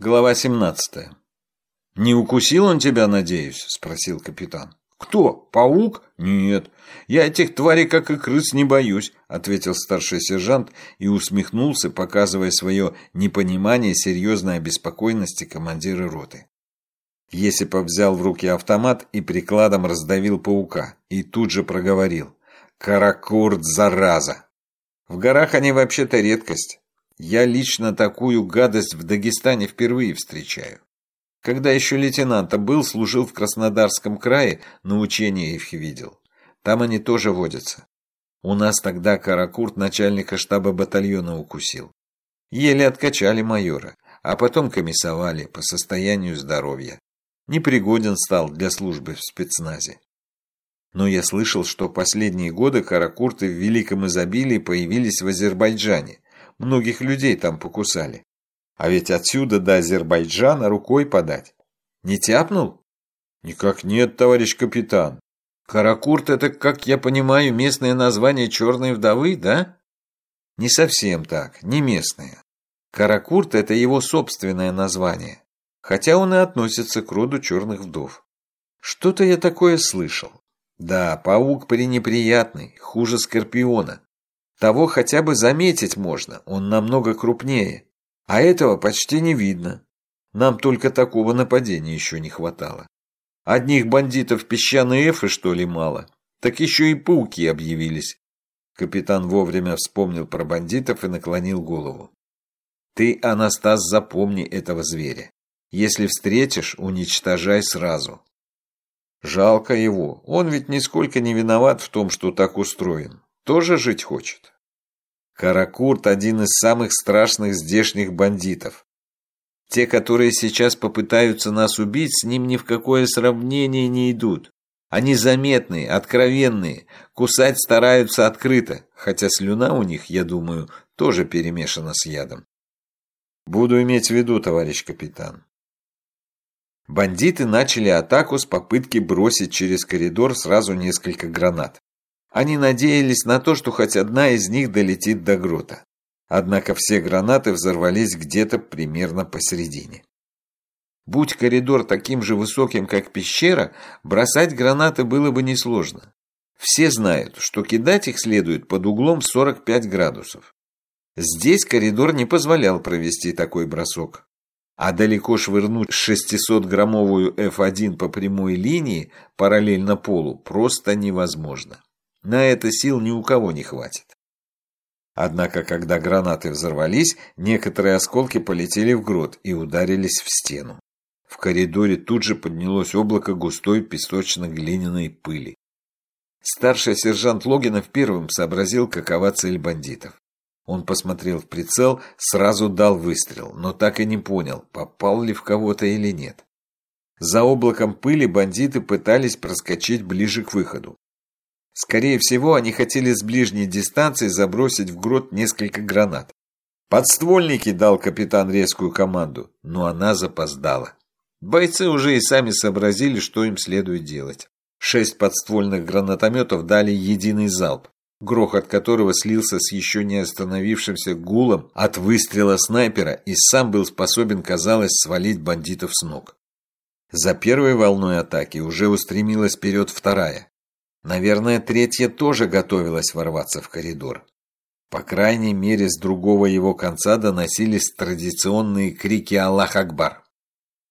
Глава 17. «Не укусил он тебя, надеюсь?» – спросил капитан. «Кто? Паук? Нет. Я этих тварей, как и крыс, не боюсь», – ответил старший сержант и усмехнулся, показывая свое непонимание серьезной обеспокоенности командира роты. Есипов взял в руки автомат и прикладом раздавил паука, и тут же проговорил. «Каракурт, зараза!» В горах они вообще-то редкость. Я лично такую гадость в Дагестане впервые встречаю. Когда еще лейтенанта был, служил в Краснодарском крае, на учения их видел. Там они тоже водятся. У нас тогда Каракурт начальника штаба батальона укусил. Еле откачали майора, а потом комиссовали по состоянию здоровья. Непригоден стал для службы в спецназе. Но я слышал, что последние годы каракурты в великом изобилии появились в Азербайджане, Многих людей там покусали. А ведь отсюда до Азербайджана рукой подать. Не тяпнул? Никак нет, товарищ капитан. Каракурт – это, как я понимаю, местное название черной вдовы, да? Не совсем так, не местное. Каракурт – это его собственное название, хотя он и относится к роду черных вдов. Что-то я такое слышал. Да, паук пренеприятный, хуже скорпиона. Того хотя бы заметить можно, он намного крупнее. А этого почти не видно. Нам только такого нападения еще не хватало. Одних бандитов песчаной эфы, что ли, мало? Так еще и пауки объявились. Капитан вовремя вспомнил про бандитов и наклонил голову. Ты, Анастас, запомни этого зверя. Если встретишь, уничтожай сразу. Жалко его, он ведь нисколько не виноват в том, что так устроен тоже жить хочет. Каракурт – один из самых страшных здешних бандитов. Те, которые сейчас попытаются нас убить, с ним ни в какое сравнение не идут. Они заметные, откровенные, кусать стараются открыто, хотя слюна у них, я думаю, тоже перемешана с ядом. Буду иметь в виду, товарищ капитан. Бандиты начали атаку с попытки бросить через коридор сразу несколько гранат. Они надеялись на то, что хоть одна из них долетит до грота. Однако все гранаты взорвались где-то примерно посередине. Будь коридор таким же высоким, как пещера, бросать гранаты было бы несложно. Все знают, что кидать их следует под углом 45 градусов. Здесь коридор не позволял провести такой бросок. А далеко швырнуть 600-граммовую F1 по прямой линии параллельно полу просто невозможно. На это сил ни у кого не хватит. Однако, когда гранаты взорвались, некоторые осколки полетели в грот и ударились в стену. В коридоре тут же поднялось облако густой песочно-глиняной пыли. Старший сержант Логинов первым сообразил, какова цель бандитов. Он посмотрел в прицел, сразу дал выстрел, но так и не понял, попал ли в кого-то или нет. За облаком пыли бандиты пытались проскочить ближе к выходу. Скорее всего, они хотели с ближней дистанции забросить в грот несколько гранат. «Подствольники!» – дал капитан резкую команду, но она запоздала. Бойцы уже и сами сообразили, что им следует делать. Шесть подствольных гранатометов дали единый залп, грохот которого слился с еще не остановившимся гулом от выстрела снайпера и сам был способен, казалось, свалить бандитов с ног. За первой волной атаки уже устремилась вперед вторая. Наверное, третья тоже готовилась ворваться в коридор. По крайней мере, с другого его конца доносились традиционные крики «Аллах Акбар».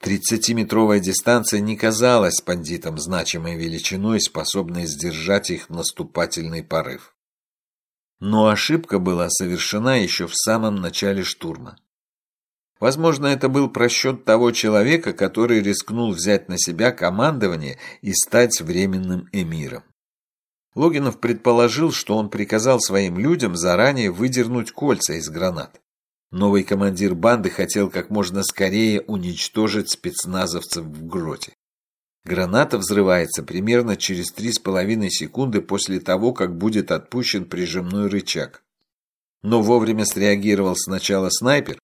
Тридцатиметровая дистанция не казалась бандитам значимой величиной, способной сдержать их наступательный порыв. Но ошибка была совершена еще в самом начале штурма. Возможно, это был просчет того человека, который рискнул взять на себя командование и стать временным эмиром. Логинов предположил, что он приказал своим людям заранее выдернуть кольца из гранат. Новый командир банды хотел как можно скорее уничтожить спецназовцев в гроте. Граната взрывается примерно через 3,5 секунды после того, как будет отпущен прижимной рычаг. Но вовремя среагировал сначала снайпер,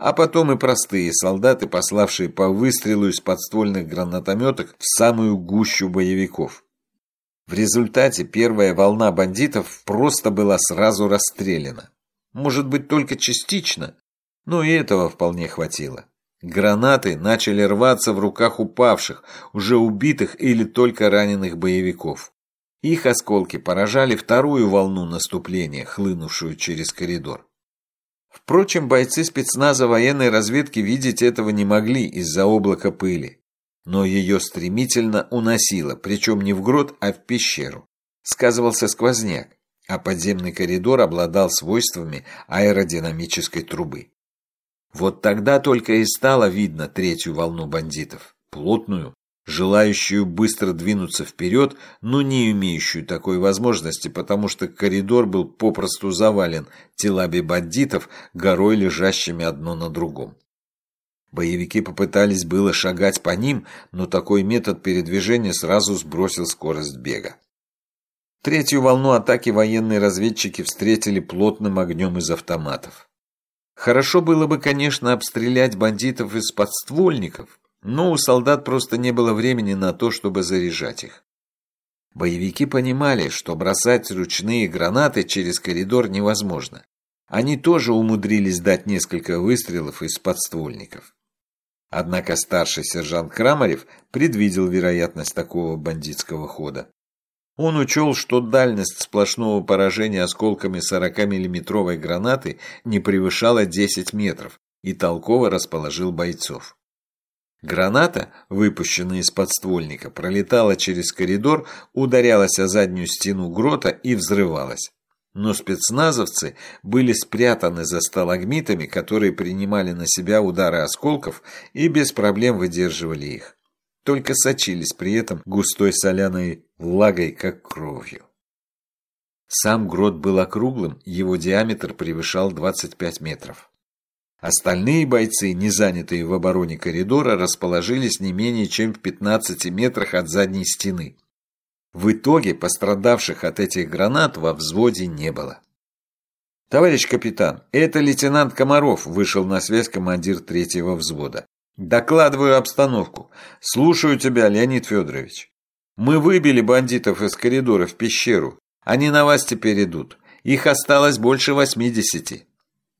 а потом и простые солдаты, пославшие по выстрелу из подствольных гранатометок в самую гущу боевиков. В результате первая волна бандитов просто была сразу расстреляна. Может быть, только частично, но и этого вполне хватило. Гранаты начали рваться в руках упавших, уже убитых или только раненых боевиков. Их осколки поражали вторую волну наступления, хлынувшую через коридор. Впрочем, бойцы спецназа военной разведки видеть этого не могли из-за облака пыли. Но ее стремительно уносило, причем не в грот, а в пещеру. Сказывался сквозняк, а подземный коридор обладал свойствами аэродинамической трубы. Вот тогда только и стало видно третью волну бандитов. Плотную, желающую быстро двинуться вперед, но не имеющую такой возможности, потому что коридор был попросту завален телами бандитов, горой лежащими одно на другом. Боевики попытались было шагать по ним, но такой метод передвижения сразу сбросил скорость бега. Третью волну атаки военные разведчики встретили плотным огнем из автоматов. Хорошо было бы, конечно, обстрелять бандитов из подствольников, но у солдат просто не было времени на то, чтобы заряжать их. Боевики понимали, что бросать ручные гранаты через коридор невозможно. Они тоже умудрились дать несколько выстрелов из подствольников. Однако старший сержант Крамарев предвидел вероятность такого бандитского хода. Он учел, что дальность сплошного поражения осколками 40-миллиметровой гранаты не превышала 10 метров и толково расположил бойцов. Граната, выпущенная из подствольника, пролетала через коридор, ударялась о заднюю стену грота и взрывалась. Но спецназовцы были спрятаны за сталагмитами, которые принимали на себя удары осколков и без проблем выдерживали их только сочились при этом густой соляной влагой, как кровью. Сам грот был округлым, его диаметр превышал 25 метров. Остальные бойцы, не занятые в обороне коридора, расположились не менее чем в 15 метрах от задней стены. В итоге пострадавших от этих гранат во взводе не было. «Товарищ капитан, это лейтенант Комаров», вышел на связь командир третьего взвода. Докладываю обстановку. Слушаю тебя, Леонид Федорович. Мы выбили бандитов из коридора в пещеру. Они на вас теперь идут. Их осталось больше восьмидесяти.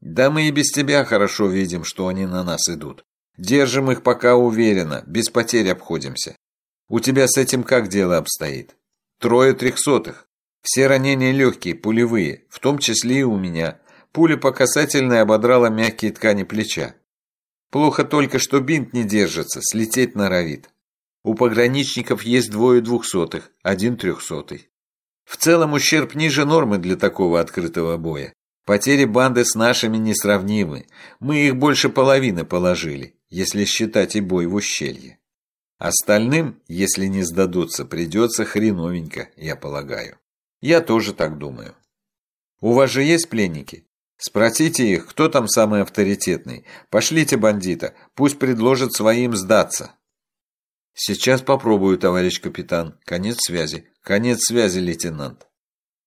Да мы и без тебя хорошо видим, что они на нас идут. Держим их пока уверенно, без потерь обходимся. У тебя с этим как дело обстоит? Трое трехсотых. Все ранения легкие, пулевые, в том числе и у меня. Пуля по касательной ободрала мягкие ткани плеча. Плохо только, что бинт не держится, слететь норовит. У пограничников есть двое двухсотых, один трехсотый. В целом ущерб ниже нормы для такого открытого боя. Потери банды с нашими несравнимы. Мы их больше половины положили, если считать и бой в ущелье. Остальным, если не сдадутся, придется хреновенько, я полагаю. Я тоже так думаю. У вас же есть пленники? Спросите их, кто там самый авторитетный. Пошлите бандита, пусть предложит своим сдаться. Сейчас попробую, товарищ капитан. Конец связи. Конец связи, лейтенант.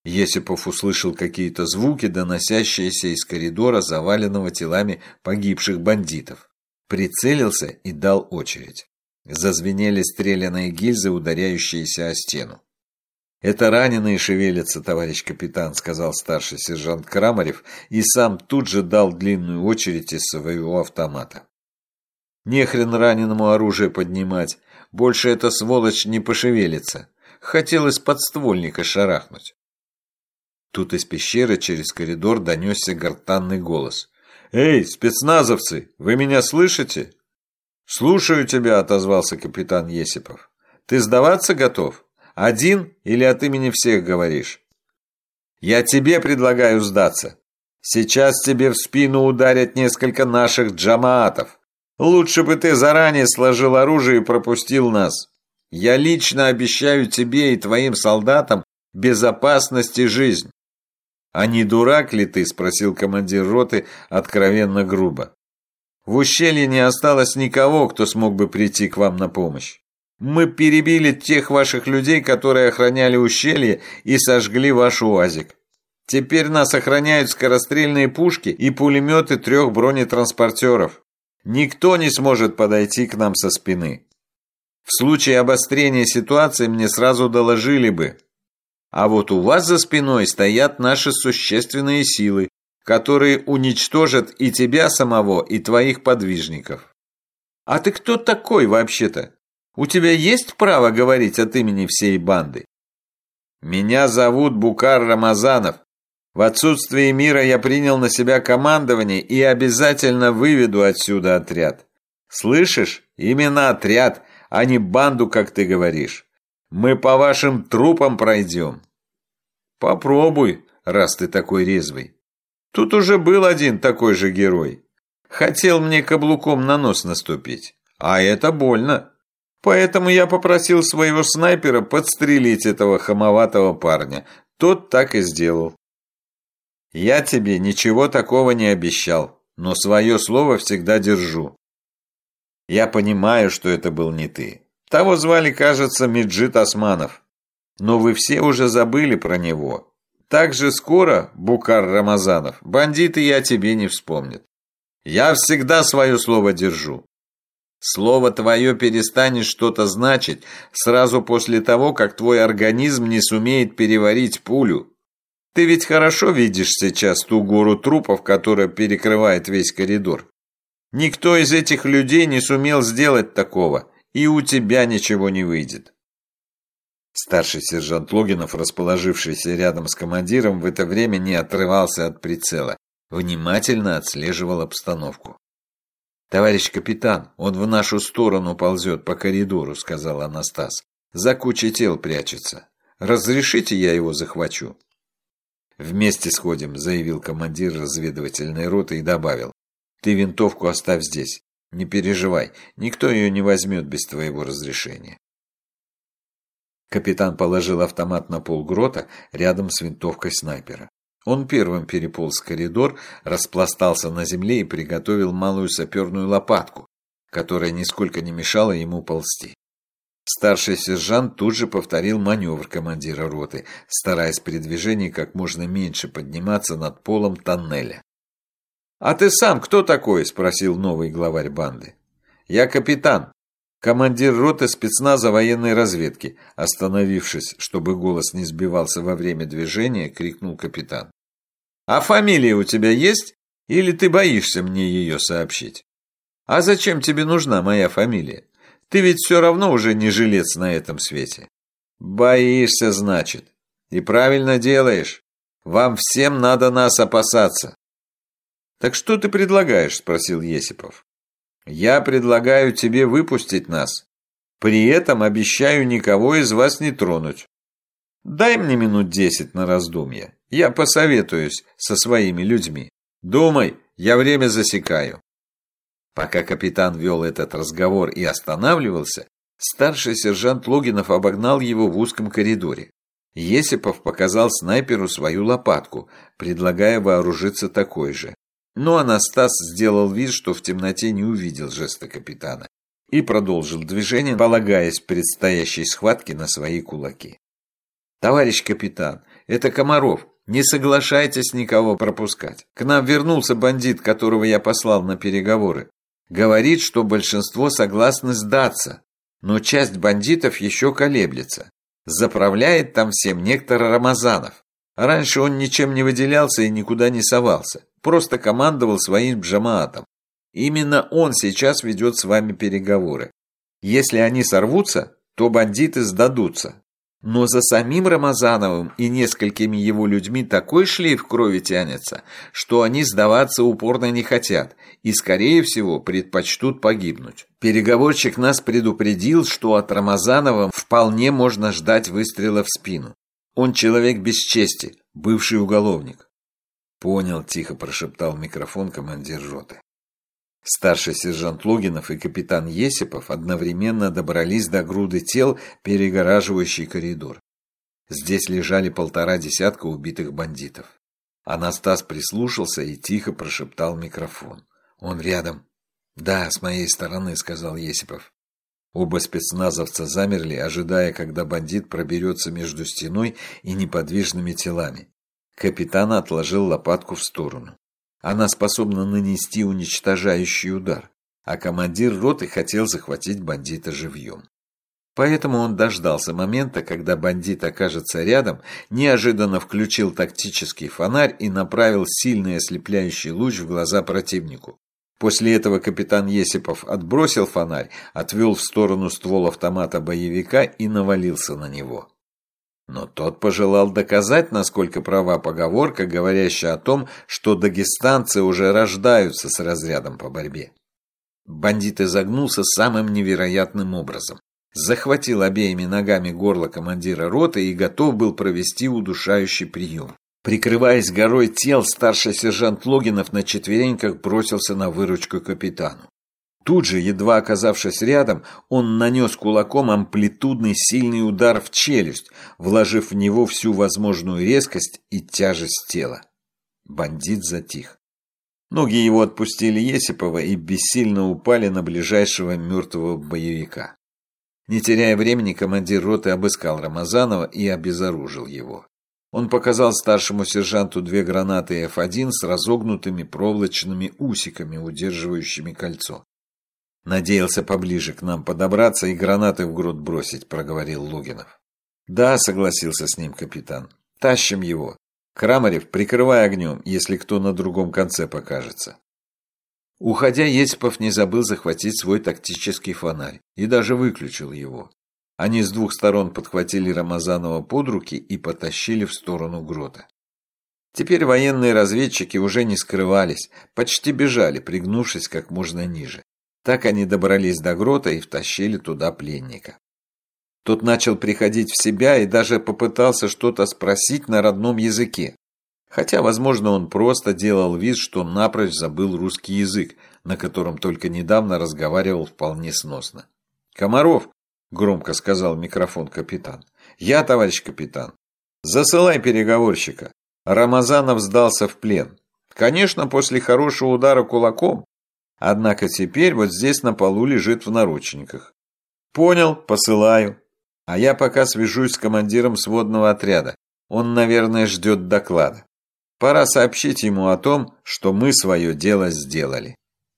Есипов услышал какие-то звуки, доносящиеся из коридора, заваленного телами погибших бандитов. Прицелился и дал очередь. Зазвенели стреляные гильзы, ударяющиеся о стену. «Это раненые шевелятся, товарищ капитан», — сказал старший сержант Крамарев и сам тут же дал длинную очередь из своего автомата. «Нехрен раненому оружие поднимать, больше эта сволочь не пошевелится. Хотел из подствольника шарахнуть». Тут из пещеры через коридор донесся гортанный голос. «Эй, спецназовцы, вы меня слышите?» «Слушаю тебя», — отозвался капитан Есипов. «Ты сдаваться готов?» Один или от имени всех говоришь? Я тебе предлагаю сдаться. Сейчас тебе в спину ударят несколько наших джамаатов. Лучше бы ты заранее сложил оружие и пропустил нас. Я лично обещаю тебе и твоим солдатам безопасность и жизнь. «А не дурак ли ты?» – спросил командир роты откровенно грубо. «В ущелье не осталось никого, кто смог бы прийти к вам на помощь. Мы перебили тех ваших людей, которые охраняли ущелье и сожгли ваш УАЗик. Теперь нас охраняют скорострельные пушки и пулеметы трех бронетранспортеров. Никто не сможет подойти к нам со спины. В случае обострения ситуации мне сразу доложили бы. А вот у вас за спиной стоят наши существенные силы, которые уничтожат и тебя самого, и твоих подвижников. А ты кто такой вообще-то? У тебя есть право говорить от имени всей банды? Меня зовут Букар Рамазанов. В отсутствие мира я принял на себя командование и обязательно выведу отсюда отряд. Слышишь? Именно отряд, а не банду, как ты говоришь. Мы по вашим трупам пройдем. Попробуй, раз ты такой резвый. Тут уже был один такой же герой. Хотел мне каблуком на нос наступить. А это больно. Поэтому я попросил своего снайпера подстрелить этого хамоватого парня. Тот так и сделал. Я тебе ничего такого не обещал, но свое слово всегда держу. Я понимаю, что это был не ты. Того звали, кажется, Меджит Османов. Но вы все уже забыли про него. Так же скоро, Букар Рамазанов, бандиты о тебе не вспомнят. Я всегда свое слово держу. Слово твое перестанет что-то значить сразу после того, как твой организм не сумеет переварить пулю. Ты ведь хорошо видишь сейчас ту гору трупов, которая перекрывает весь коридор. Никто из этих людей не сумел сделать такого, и у тебя ничего не выйдет. Старший сержант Логинов, расположившийся рядом с командиром, в это время не отрывался от прицела, внимательно отслеживал обстановку. «Товарищ капитан, он в нашу сторону ползет по коридору», — сказал Анастас. «За кучей тел прячется. Разрешите, я его захвачу?» «Вместе сходим», — заявил командир разведывательной роты и добавил. «Ты винтовку оставь здесь. Не переживай, никто ее не возьмет без твоего разрешения». Капитан положил автомат на пол грота рядом с винтовкой снайпера. Он первым переполз коридор, распластался на земле и приготовил малую саперную лопатку, которая нисколько не мешала ему ползти. Старший сержант тут же повторил маневр командира роты, стараясь при движении как можно меньше подниматься над полом тоннеля. «А ты сам кто такой?» – спросил новый главарь банды. «Я капитан, командир роты спецназа военной разведки», остановившись, чтобы голос не сбивался во время движения, крикнул капитан. «А фамилия у тебя есть? Или ты боишься мне ее сообщить? А зачем тебе нужна моя фамилия? Ты ведь все равно уже не жилец на этом свете. Боишься, значит. И правильно делаешь. Вам всем надо нас опасаться. Так что ты предлагаешь? Спросил Есипов. Я предлагаю тебе выпустить нас. При этом обещаю никого из вас не тронуть. Дай мне минут десять на раздумье. Я посоветуюсь со своими людьми. Думай, я время засекаю. Пока капитан вел этот разговор и останавливался, старший сержант Логинов обогнал его в узком коридоре. Есипов показал снайперу свою лопатку, предлагая вооружиться такой же. Но Анастас сделал вид, что в темноте не увидел жеста капитана и продолжил движение, полагаясь предстоящей схватке на свои кулаки. «Товарищ капитан, это Комаров. Не соглашайтесь никого пропускать. К нам вернулся бандит, которого я послал на переговоры. Говорит, что большинство согласны сдаться, но часть бандитов еще колеблется. Заправляет там всем некто Рамазанов. Раньше он ничем не выделялся и никуда не совался, просто командовал своим джамаатом. Именно он сейчас ведет с вами переговоры. Если они сорвутся, то бандиты сдадутся. Но за самим Рамазановым и несколькими его людьми такой шлейф крови тянется, что они сдаваться упорно не хотят и, скорее всего, предпочтут погибнуть. Переговорщик нас предупредил, что от Рамазанова вполне можно ждать выстрела в спину. Он человек без чести, бывший уголовник. «Понял», – тихо прошептал микрофон командир роты. Старший сержант Логинов и капитан Есипов одновременно добрались до груды тел, перегораживающей коридор. Здесь лежали полтора десятка убитых бандитов. Анастас прислушался и тихо прошептал микрофон. «Он рядом». «Да, с моей стороны», — сказал Есипов. Оба спецназовца замерли, ожидая, когда бандит проберется между стеной и неподвижными телами. Капитан отложил лопатку в сторону. Она способна нанести уничтожающий удар, а командир роты хотел захватить бандита живьем. Поэтому он дождался момента, когда бандит окажется рядом, неожиданно включил тактический фонарь и направил сильный ослепляющий луч в глаза противнику, После этого капитан Есипов отбросил фонарь, отвел в сторону ствол автомата боевика и навалился на него. Но тот пожелал доказать, насколько права поговорка, говорящая о том, что дагестанцы уже рождаются с разрядом по борьбе. Бандит изогнулся самым невероятным образом. Захватил обеими ногами горло командира роты и готов был провести удушающий прием. Прикрываясь горой тел, старший сержант Логинов на четвереньках бросился на выручку капитану. Тут же, едва оказавшись рядом, он нанес кулаком амплитудный сильный удар в челюсть, вложив в него всю возможную резкость и тяжесть тела. Бандит затих. Ноги его отпустили Есипова и бессильно упали на ближайшего мертвого боевика. Не теряя времени, командир роты обыскал Рамазанова и обезоружил его. Он показал старшему сержанту две гранаты F1 с разогнутыми проволочными усиками, удерживающими кольцо. «Надеялся поближе к нам подобраться и гранаты в грудь бросить», — проговорил Лугинов. «Да», — согласился с ним капитан. «Тащим его. Крамарев, прикрывай огнем, если кто на другом конце покажется». Уходя, Есипов не забыл захватить свой тактический фонарь и даже выключил его. Они с двух сторон подхватили Рамазанова под руки и потащили в сторону грота. Теперь военные разведчики уже не скрывались, почти бежали, пригнувшись как можно ниже. Так они добрались до грота и втащили туда пленника. Тот начал приходить в себя и даже попытался что-то спросить на родном языке. Хотя, возможно, он просто делал вид, что напрочь забыл русский язык, на котором только недавно разговаривал вполне сносно. «Комаров, громко сказал микрофон капитан. Я, товарищ капитан. Засылай переговорщика. Рамазанов сдался в плен. Конечно, после хорошего удара кулаком. Однако теперь вот здесь на полу лежит в наручниках. Понял, посылаю. А я пока свяжусь с командиром сводного отряда. Он, наверное, ждет доклада. Пора сообщить ему о том, что мы свое дело сделали.